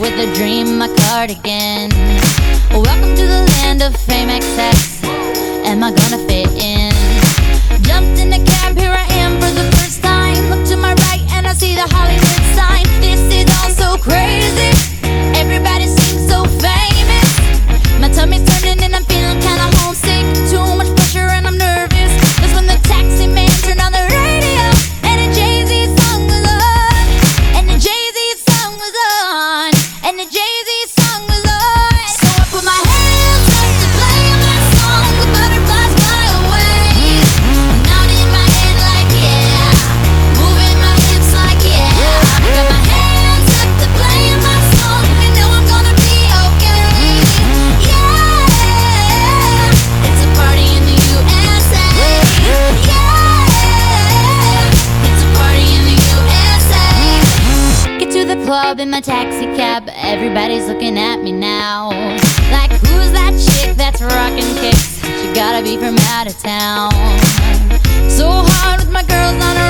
with a dream, my cardigan. Welcome to the land of fame, excess. Am I gonna fit in? club in my taxi cab, everybody's looking at me now. Like, who's that chick that's rocking kicks? She gotta be from out of town. So hard with my girls on her